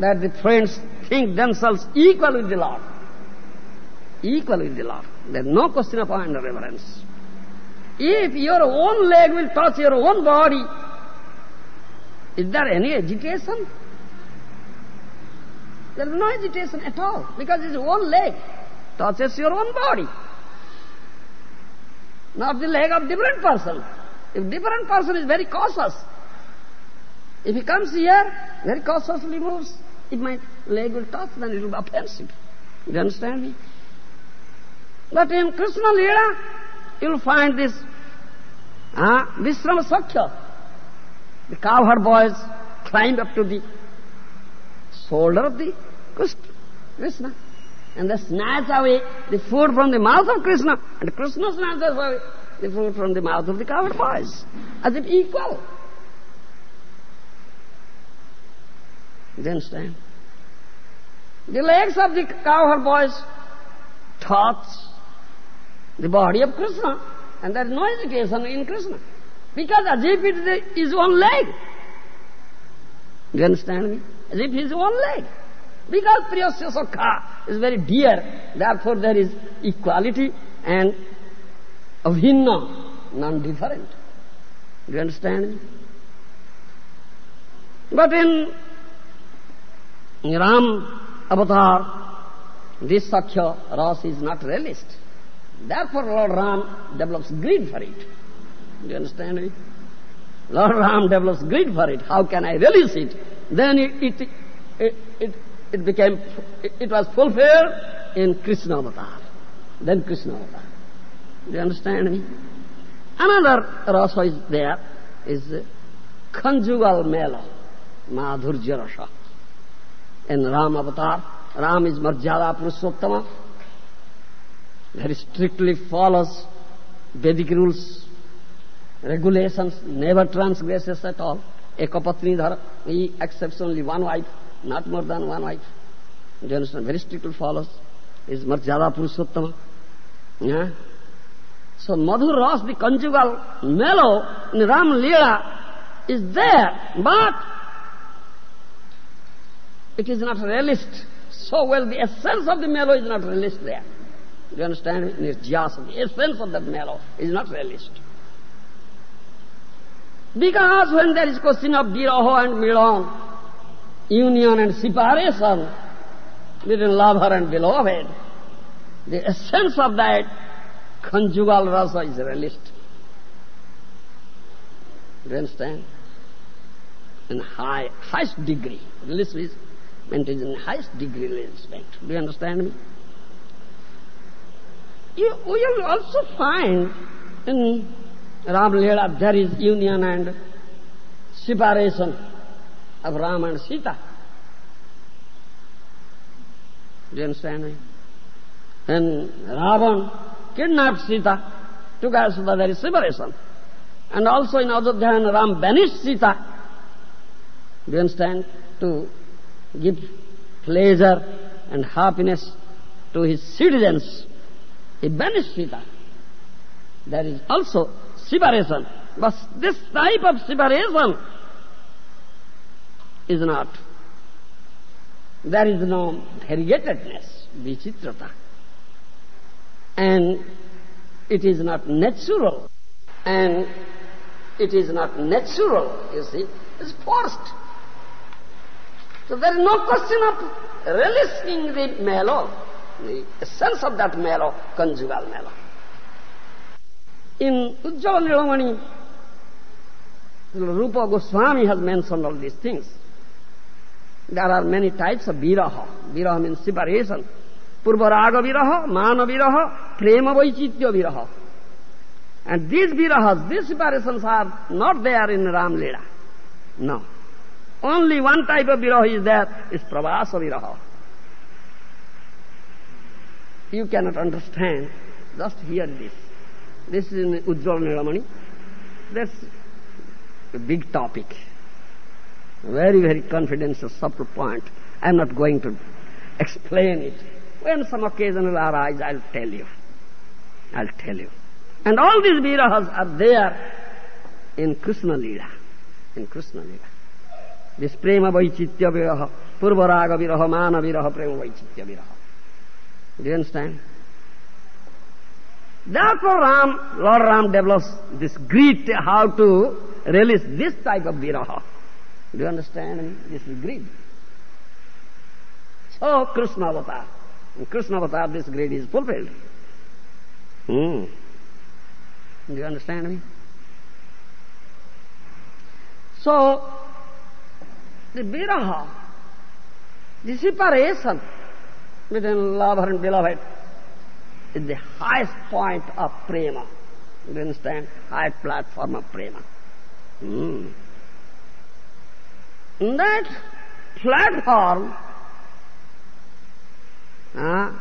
that the friends think themselves equal with the Lord. equal with the Lord. There's no question of point of reverence. If your own leg will touch your own body, is there any agitation? There is no agitation at all, because it's own leg touches your own body, not the leg of different person. If different person is very cautious, if he comes here, very cautiously moves, if my leg will touch, then it will be offensive. You understand me? But in Krishna Leela, you'll find this uh, Visrambha Sakhya. The cowherd boys climb up to the shoulder of the Krishna. And they snatch away the food from the mouth of Krishna. And Krishna snatches away the food from the mouth of the cowherd boys. As if equal. You understand? The legs of the cowherd boys touch the body of Krishna. And there is no hesitation in Krishna. Because as if it is his own leg. You understand me? As if his own leg. Because Priyasya is very dear, therefore there is equality and avinna, non-different. You understand me? But in Ram avatar, this Sakhya Ras is not realized. Therefore Lord Ram develops greed for it. Do you understand me? Lord Ram develops greed for it. How can I release it? Then it, it, it, it, it became, it, it was fulfilled in Krishna avatar. Then Krishna avatar. Do you understand me? Another rasa is there, is conjugal mela, madhurja rasa. In Ram avatar, Ram is Marjada Purushottama, very strictly follows Vedic rules, regulations, never transgresses at all. Ekapatni dhara, he accepts only one wife, not more than one wife. Do you understand? Very strictly follows. Is Marjada Purushottama. Yeah? So Madhur Ras, the conjugal mellow in Ram Leela is there, but it is not realized so well. The essence of the mellow is not realized there. Do you understand? In its jasa, the essence of that mellow is not realized. Because when there is question of viraha and milan, union and separation between lover and beloved, the essence of that conjugal rasa is released. Do you understand? In high, highest degree. Releasement is in highest degree releasement. Do you understand me? You will also find in Ram Leela there is union and separation of Ram and Sita. Do you understand me? And Ravan kidnapped Sita, took her there is separation. And also in Ajodhya, Ram banished Sita. Do you understand? To give pleasure and happiness to his citizens. He banished Sita. There is also separation. But this type of separation is not. There is no variegatedness, vichitrata. And it is not natural. And it is not natural, you see. It's forced. So there is no question of releasing the mellow, the essence of that mellow, conjugal mellow. In Ujjvala Nilamani, Rupa Goswami has mentioned all these things. There are many types of viraha. Viraha means separation. Purvaraga viraha, mana viraha, prema vaichitya viraha. And these virahas, these separations are not there in Ram Leela. No. Only one type of viraha is there, is pravasa viraha. You cannot understand, just hear this. This is in Nilamani. That's a big topic. Very, very confidential, subtle point. I'm not going to explain it. When some occasion will arise, I'll tell you. I'll tell you. And all these virahas are there in Krishna Leela. In Krishna Leela. This prema vaichitya viraha, purvaraga viraha, mana viraha, prema vaichitya viraha. Do you understand? Therefore Ram, Lord Ram develops this greed how to release this type of viraha. Do you understand? This is greed. So Krishna avatar. In Krishna avatar this greed is fulfilled. Hmm. Do you understand me? So, the viraha, the separation between lover and beloved is the highest point of prema. You understand? High platform of prema. Hmm. In that platform, uh,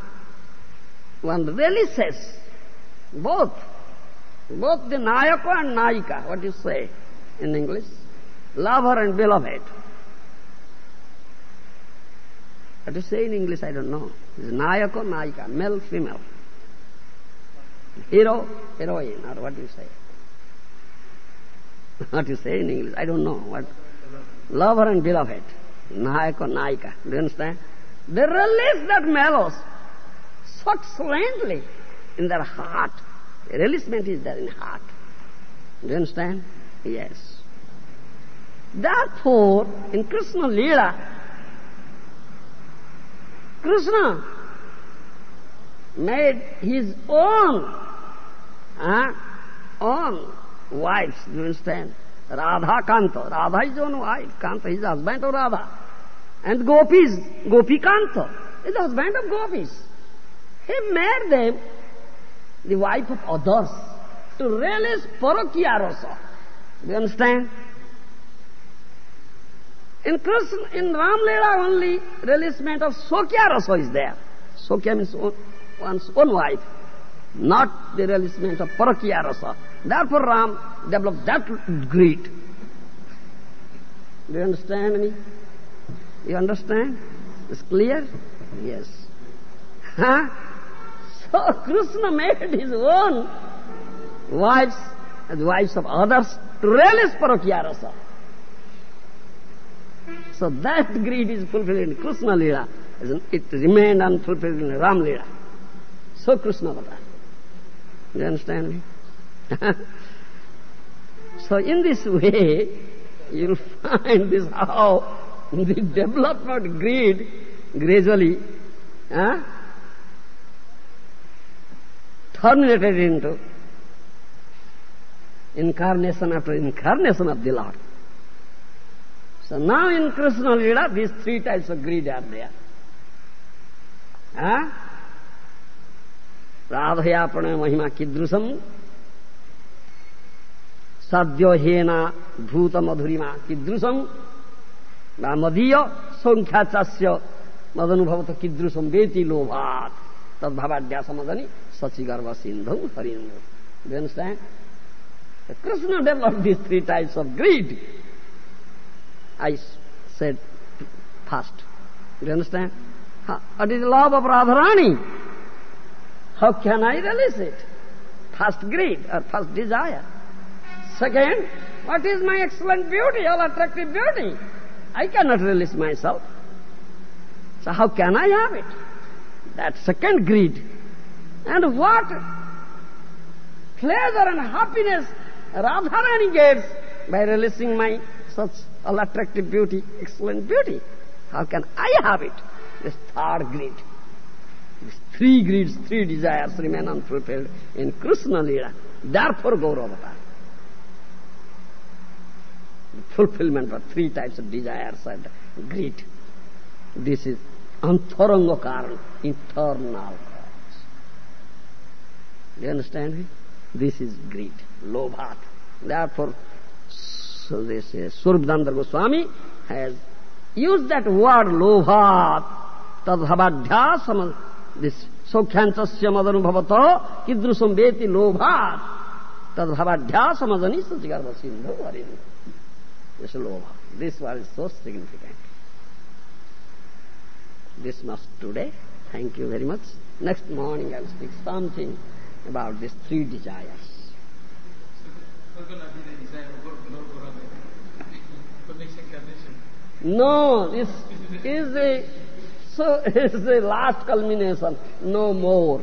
one releases both, both the Nayaka and Nayika, what you say in English? Lover and beloved. Do you say in English, I don't know. It's Nayaka, Nayika, male, female. Hero, heroine, or what do you say? what you say in English? I don't know. What? Lover and beloved. Nayaka, Nayika. Do you understand? They release that mellows so excellently in their heart. The releasement is there in heart. Do you understand? Yes. Therefore, in Krishna Leela, Krishna made his own, uh, own wives, do you understand? Radha Kanta. Radha is own wife. Kanta is husband of Radha. And Gopis, Gopi Kanta is husband of Gopis. He made them the wife of others to release Parakiya rasa. Do you understand? In Krishna, in only releasement of Svakiya rasa is there. Svakiya means own, one's own wife, not the releasement of Parakiya rasa. Therefore Ram developed that greed. Do you understand me? You understand? It's clear? Yes. Huh? So Krishna made his own wives as wives of others to release Parakiya rasa. So that greed is fulfilled in Krishna Leela. It remained unfulfilled in Ram Leela. So Krishna Avatar. Do you understand me? so in this way, you'll find this how the development greed gradually huh, terminated into incarnation after incarnation of the Lord. So now in Krishna Lila, these three types of greed are there. Huh? राधयापण महिमा कीदृशम सद्यो हेना भूत मधुरिमा कीदृशम मदीय संख्या चास्य मदनुभवत कीदृशम बेति लोभात तद्भावाध्यास Madani सचिगर्भ Sindhu Harindra Do you understand? Krishna developed these three types of greed. I said first. Do you understand? What is the love of Radharani? How can I release it? First greed or first desire. Second, what is my excellent beauty, all attractive beauty? I cannot release myself. So how can I have it? That second greed. And what pleasure and happiness Radharani gets by releasing my such all attractive beauty, excellent beauty. How can I have it? This third greed. These three greeds, three desires remain unfulfilled in Krishna Lila. Therefore Gauravatar. Fulfillment of three types of desires and greed. This is antaranga karana, internal cause. Do you understand me? This is greed, lobhat. Therefore, so this is Swarup Damodar Goswami has used that word lobhat, tadhabadhyasam, this सौख्यांचस्य मदनुभवत कीदृशं वेति लोभात् तद्भवाढ्यासमजनि सचिगर्भ Sindhu वरिन् this lobha. This word is so significant. This must today. Thank you very much. Next morning I will speak something about these three desires. No, this is the so is the last culmination, no more.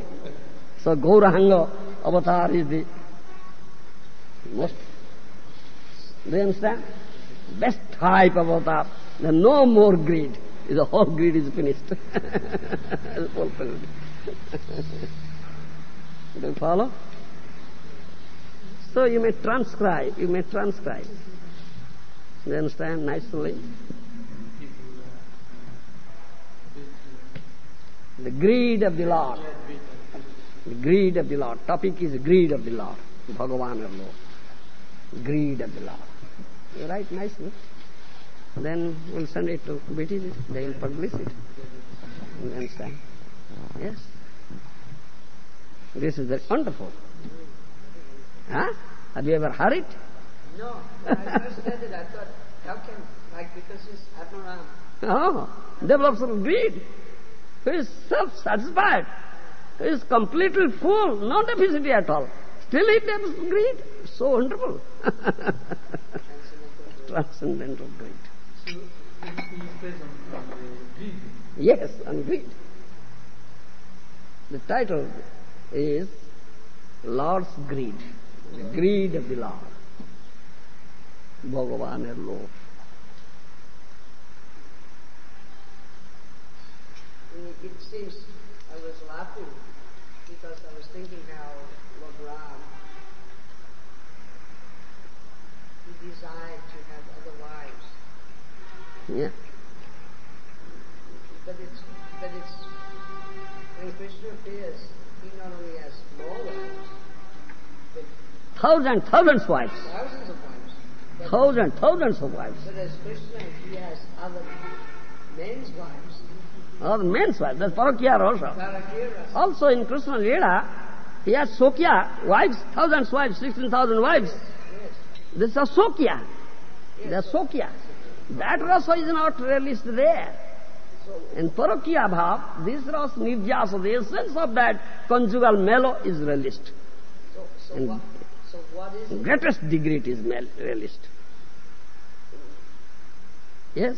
So Gauranga avatar is the most, do you understand? Best type of avatar. Then no more greed. The whole greed is finished. Do you follow? So you may transcribe, you may transcribe. Do you understand nicely? The greed of the Lord. The greed of the Lord. Topic is greed of the Lord. Bhagavan or Lord. Greed of the Lord. You write nicely. Then we'll send it to British. They will publish it. You understand? Yes. This is wonderful. Huh? Have you ever heard it? No, when I first read it, I thought, how can, like, because he's Atmaram. Oh, develops some greed. He is self-satisfied. He is completely full, not deficiency at all. Still he develops greed. So wonderful. Transcendental greed. Yes, on greed. The title is Lord's Greed. The greed of the Lord. Bhagavan or Lord. It, seems I was laughing because I was thinking how Lord Ram, he desired to have other wives. Yeah. But it's, but it's, when Krishna appears, he not only has more wives, but Thousands, thousands wives. thousands of wives. But, Thousands, thousands of wives. but as Krishna, he has other men's wives. The men's wives. That's Parakya also. Also in Krishna Leela, he has Svakiya wives, thousands wives, sixteen thousand wives. This is a. They are Svakiya. That rasa is not released there. In Parakya Bhav, this rasa nirjasa, the essence of that conjugal mellow is released. is? Greatest degree it is released. Yes?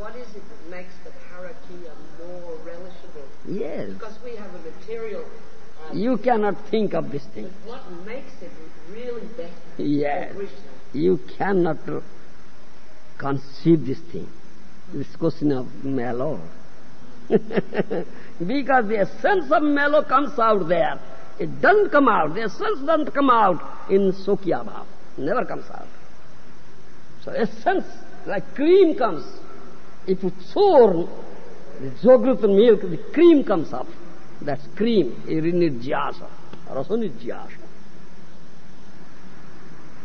What is it that makes the parakia more relishable? Yes. Because we have a material. Um, You cannot think of this thing. what makes it really better Yes. You cannot conceive this thing. This question of mellow. because the essence of mellow comes out there. It doesn't come out. The essence doesn't come out in Svakiya Bhav. Never comes out. So essence, like cream comes. If you churn the Jogruta milk, the cream comes up. That's cream, irinirjasa, rasanirjasa.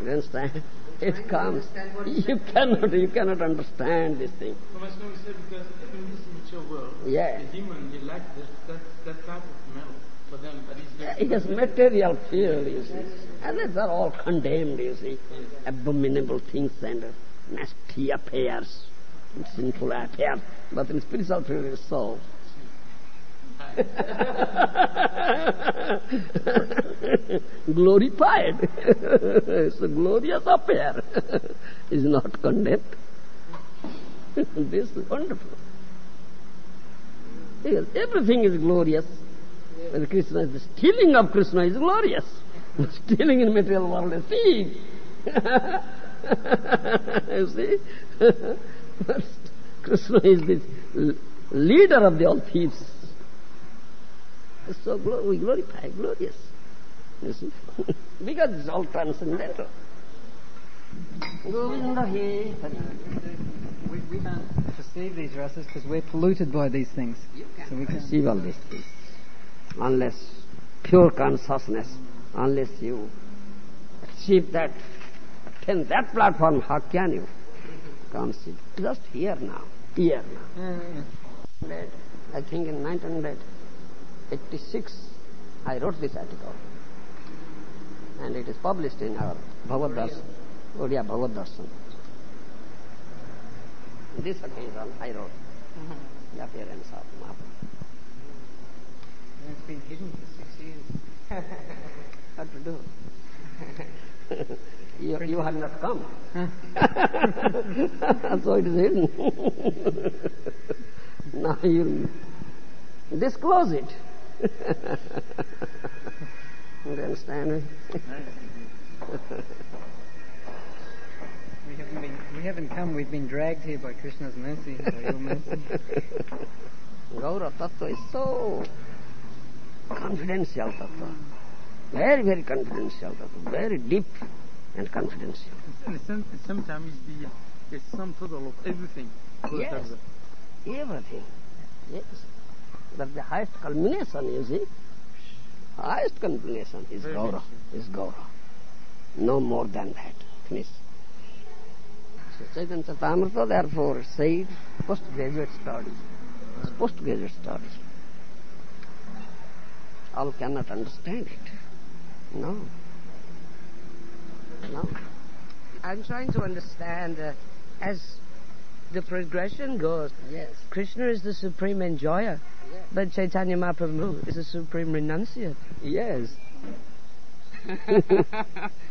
You understand? It Trying to comes. understand what it You cannot, you cannot understand this thing. So much no, said because in this mature world, Yeah. the demon, they like that, that, that type of milk for them, but it's very It has material field, you see. And these are all condemned, you see. Abominable things and uh, nasty affairs, sinful affairs. But in spiritual field, it's so. Glorified. it's a glorious affair. is not condemned. this is wonderful. Yes, everything is glorious. Krishna, the stealing of Krishna is glorious. stealing in material world is thief. you see? Krishna is the leader of the all thieves. So we glorify, glorious. You see? because it's all transcendental. Govinda he We, we can't perceive these rasas because we're polluted by these things. So we can perceive all these things. Unless pure consciousness, unless you achieve that, attain that platform, how can you conceive? Just here now, here mm-hmm. now. That, I think in 1986, I wrote this article. And it is published in our Bhagavad Darshan, Odia Bhagavad Darshan. This occasion I wrote mm-hmm. the appearance of Mahaprabhu. It's been hidden for six years. What to do? you, you had not come. so it is hidden. now you disclose it. You understand? We haven't been, we haven't come. We've been dragged here by Krishna's mercy, by your mercy. Gaura Tattva is so confidential Tattva. Very, very confidential Tattva. Very deep and confidence. Sometimes the the sum total of everything. Yes. Everything. Yes. But the highest culmination, you see, highest culmination is Very Gaura. Is Gaura. No more than that. Finish. So Chaitanya Charitamrita therefore said postgraduate studies. It's postgraduate studies. All cannot understand it. No. No. I'm trying to understand uh, as the progression goes. Yes. Krishna is the supreme enjoyer, but Chaitanya Mahaprabhu is the supreme renunciate. Yes.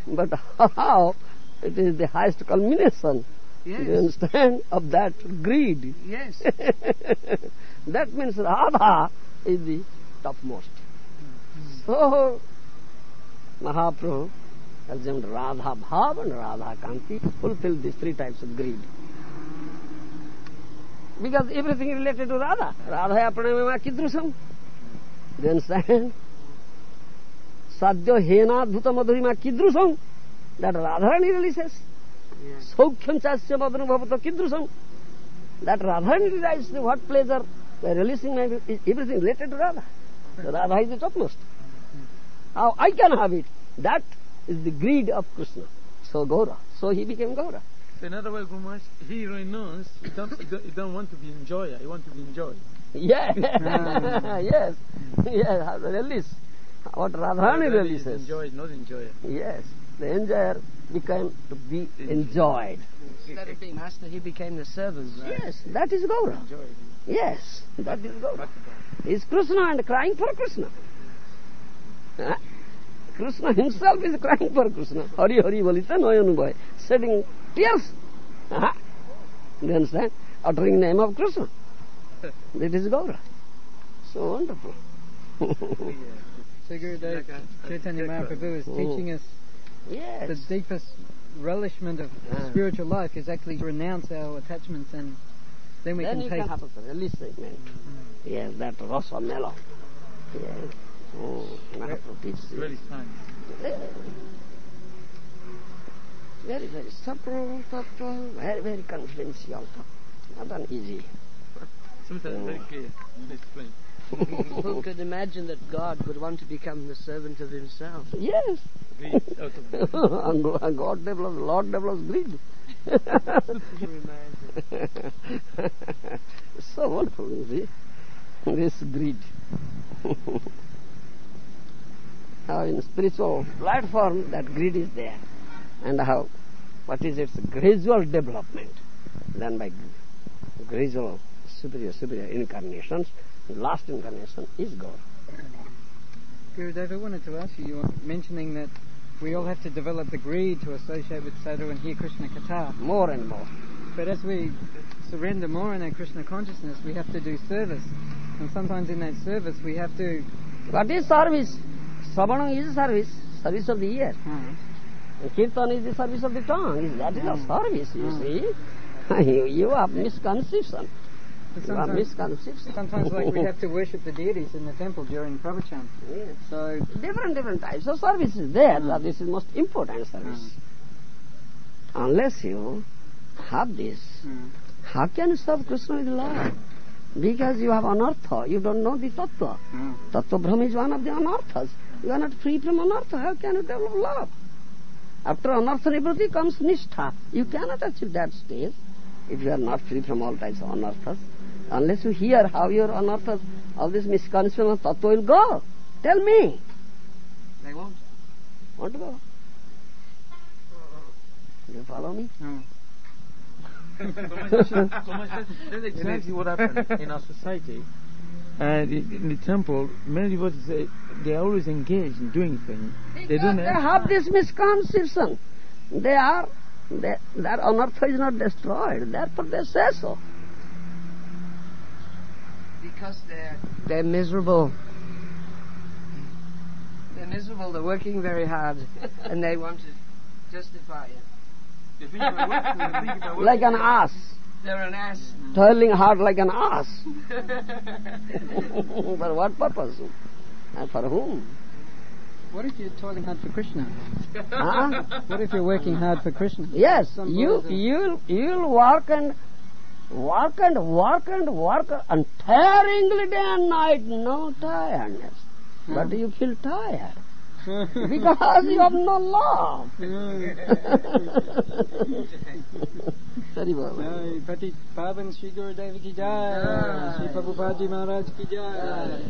but how? It is the highest culmination. You understand? Of that greed. Yes. that means Radha is the topmost. So, Mahaprabhu assumed Radha Bhav and Radha Kanti fulfill these three types of greed. Because everything is related to Radha. Radha apranamema kidrusam. Do you understand? Sadhya hena dhuta madhurima kidrusam. That Radharani releases. Saukhyam chasya madhurubhavata kidrusam. That Radharani realizes what pleasure by releasing my everything related to Radha. So Radha is the topmost. How I can have it. That is the greed of Krishna. So Gaura. So he became Gaura. So in other words, Guru Maharaj, he renounced. He don't, he don't, he don't want to be enjoyer. He want to be enjoyed. Ah. Yes. yes. Yes. How to Release. What Radharani Radharani is releases. Enjoyed, not enjoyer. Yes. The enjoyer became to be enjoyed. Instead of being master, he became the servant. Yes. That is Gaura. Enjoyed. Yes. That is Gaura. Is Krishna and crying for Krishna. Huh? Krishna himself is crying for Krishna. Hari Hari Balita Noyanubhai. Shedding tears. Huh? Do you understand? Uttering name of Krishna. That is Gaura. So wonderful. So Gurudev, Like a- a Chaitanya. Mahaprabhu is Oh. teaching us yes. the deepest relishment of Ah. spiritual life is actually to renounce our attachments and then we then can you taste can have a release segment. Yes, that rasa mellow. Yes. Oh, Mahaprabhu teaches it. Very fine. Very, very subtle, subtle, very, very confidential. Not an easy. Sometimes very mm. clear. Very plain. Who could imagine that God would want to become the servant of himself? Yes. Greed out of and God develops, Lord develops greed. so wonderful, you see. This greed. How in spiritual platform that greed is there. And how, what is its gradual development done by gradual superior, superior incarnations. The last incarnation is God. Gurudev, I wanted to ask you, you were mentioning that we all have to develop the greed to associate with sadhu and hear Krishna Katha. More and more. But as we surrender more in our Krishna consciousness, we have to do service. And sometimes in that service, we have to. What is service? Sravanam is service, service of the ear. Uh, Kirtan is the service of the tongue. That is a service, you see. you, you have misconception. but You have sometimes, misconception. sometimes, like we have to worship the deities in the temple during pravachan. Yes. So Different, different types of services there. but This is most important service. Unless you have this, Mm. how can you serve Krishna with love? Because you have anartha, you don't know the tattva. Mm. Tattva Bhrama is one of the anarthas. You are not free from anartha. How can you develop love? After anartha nivritti comes nishtha. You cannot achieve that stage if you are not free from all types of anarthas. Unless you hear how your anarthas, all this misconception of tattva will go. Tell me. They won't. Want to go? You follow me? Mm. So much- so much- that's, that's exactly what happened in our society. And in, in the temple, many devotees say they are always engaged in doing things. They don't They have this misconception. They are, they, their anartha is not destroyed. Therefore they say so. Because they're they're miserable. They're miserable, they're working very hard, and they want to justify it. They think they're working- they think they're working. Like an ass. They're an ass, toiling hard like an ass. For what purpose? And for whom? What if you're toiling hard for Krishna? Huh? What if you're working hard for Krishna? Yes, Some you are... you'll you'll work and work and work and work untiringly day and night, no tiredness. But you feel tired because you have no love. Very well. Jai Pati Pavan Sri Gurudev ki jai. Sri Prabhupada Ji Maharaj ki jai.